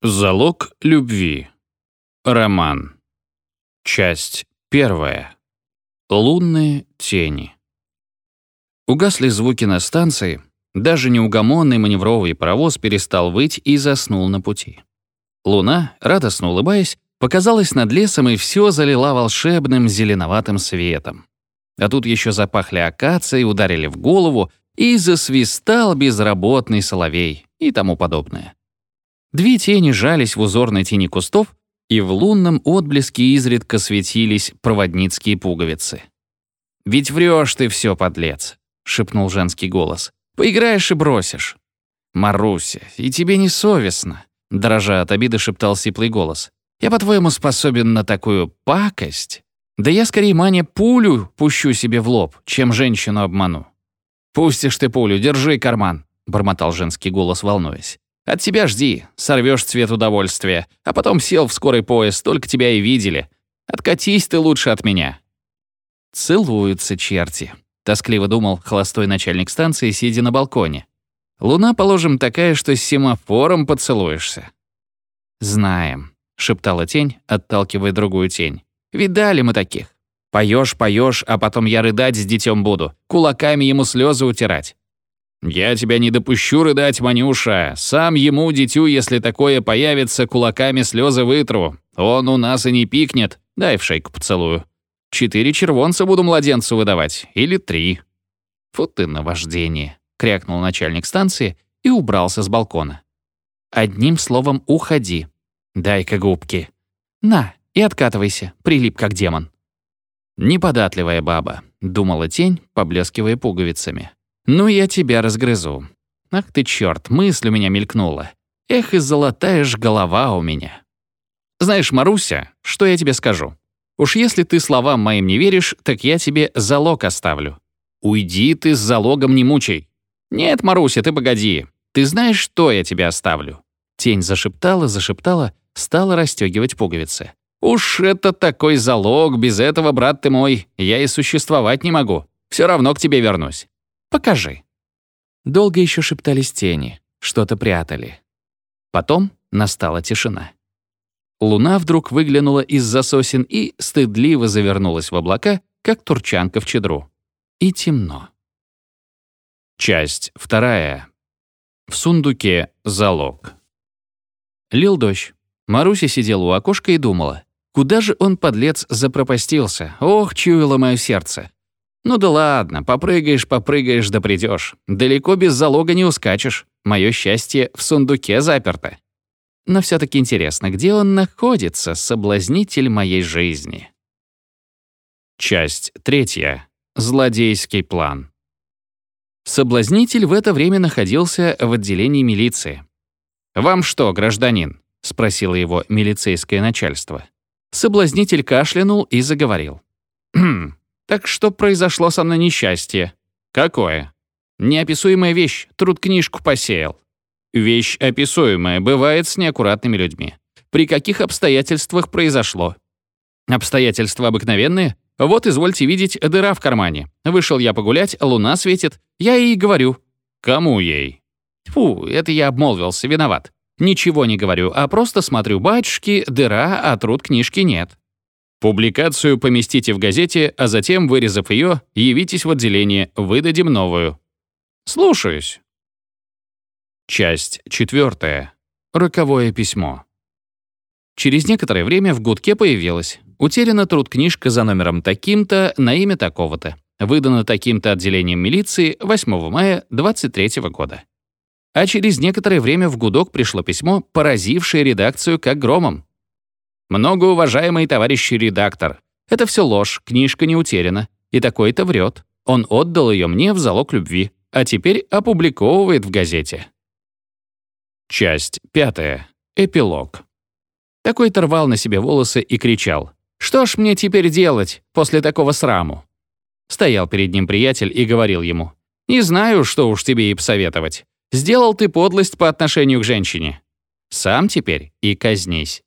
Залог любви. Роман. Часть первая. Лунные тени. Угасли звуки на станции, даже неугомонный маневровый паровоз перестал выть и заснул на пути. Луна, радостно улыбаясь, показалась над лесом и все залила волшебным зеленоватым светом. А тут еще запахли акации, ударили в голову, и засвистал безработный соловей и тому подобное. Две тени жались в узорной тени кустов, и в лунном отблеске изредка светились проводницкие пуговицы. «Ведь врешь ты все, подлец», — шепнул женский голос. «Поиграешь и бросишь». «Маруся, и тебе не совестно», — дрожа от обиды шептал сиплый голос. «Я, по-твоему, способен на такую пакость? Да я скорее, Маня, пулю пущу себе в лоб, чем женщину обману». «Пустишь ты пулю, держи карман», — бормотал женский голос, волнуясь. От тебя жди, сорвешь цвет удовольствия, а потом сел в скорый поезд, только тебя и видели. Откатись ты лучше от меня». «Целуются черти», — тоскливо думал холостой начальник станции, сидя на балконе. «Луна, положим, такая, что с семафором поцелуешься». «Знаем», — шептала тень, отталкивая другую тень. «Видали мы таких. Поешь, поешь, а потом я рыдать с детем буду, кулаками ему слезы утирать. «Я тебя не допущу рыдать, Манюша. Сам ему, дитю, если такое появится, кулаками слезы вытру. Он у нас и не пикнет. Дай в шейку поцелую. Четыре червонца буду младенцу выдавать. Или три». «Фу ты, наваждение», — крякнул начальник станции и убрался с балкона. «Одним словом, уходи. Дай-ка губки. На, и откатывайся, прилип как демон». «Неподатливая баба», — думала тень, поблескивая пуговицами. «Ну, я тебя разгрызу. Ах ты чёрт, мысль у меня мелькнула. Эх, и золотая ж голова у меня. Знаешь, Маруся, что я тебе скажу? Уж если ты словам моим не веришь, так я тебе залог оставлю. Уйди ты с залогом не мучай. Нет, Маруся, ты погоди. Ты знаешь, что я тебе оставлю?» Тень зашептала, зашептала, стала расстегивать пуговицы. «Уж это такой залог, без этого, брат ты мой, я и существовать не могу. Все равно к тебе вернусь. Покажи». Долго еще шептались тени, что-то прятали. Потом настала тишина. Луна вдруг выглянула из-за сосен и стыдливо завернулась в облака, как турчанка в чедру. И темно. Часть вторая. В сундуке залог. Лил дождь. Маруся сидела у окошка и думала, куда же он, подлец, запропастился? Ох, чуяло мое сердце. «Ну да ладно, попрыгаешь, попрыгаешь, да придешь. Далеко без залога не ускачешь. Мое счастье в сундуке заперто». Но все таки интересно, где он находится, соблазнитель моей жизни? Часть третья. Злодейский план. Соблазнитель в это время находился в отделении милиции. «Вам что, гражданин?» — спросило его милицейское начальство. Соблазнитель кашлянул и заговорил. «Хм, так что произошло со мной несчастье? Какое? Неописуемая вещь, труд книжку посеял. Вещь описуемая бывает с неаккуратными людьми. При каких обстоятельствах произошло? Обстоятельства обыкновенные? Вот, извольте видеть, дыра в кармане. Вышел я погулять, луна светит. Я ей говорю. Кому ей? Фу, это я обмолвился, виноват. Ничего не говорю, а просто смотрю, батюшки, дыра, а труд книжки нет. Публикацию поместите в газете, а затем, вырезав ее, явитесь в отделение, выдадим новую. Слушаюсь. Часть четвертая. Роковое письмо. Через некоторое время в гудке появилась. Утеряна труд книжка за номером таким-то на имя такого-то. Выдана таким-то отделением милиции 8 мая 23 года. А через некоторое время в гудок пришло письмо, поразившее редакцию как громом. Многоуважаемый товарищ редактор, это все ложь, книжка не утеряна. И такой-то врет. Он отдал ее мне в залог любви, а теперь опубликовывает в газете. Часть пятая. Эпилог. Такой-то рвал на себе волосы и кричал. «Что ж мне теперь делать после такого сраму?» Стоял перед ним приятель и говорил ему. «Не знаю, что уж тебе и посоветовать. Сделал ты подлость по отношению к женщине. Сам теперь и казнись».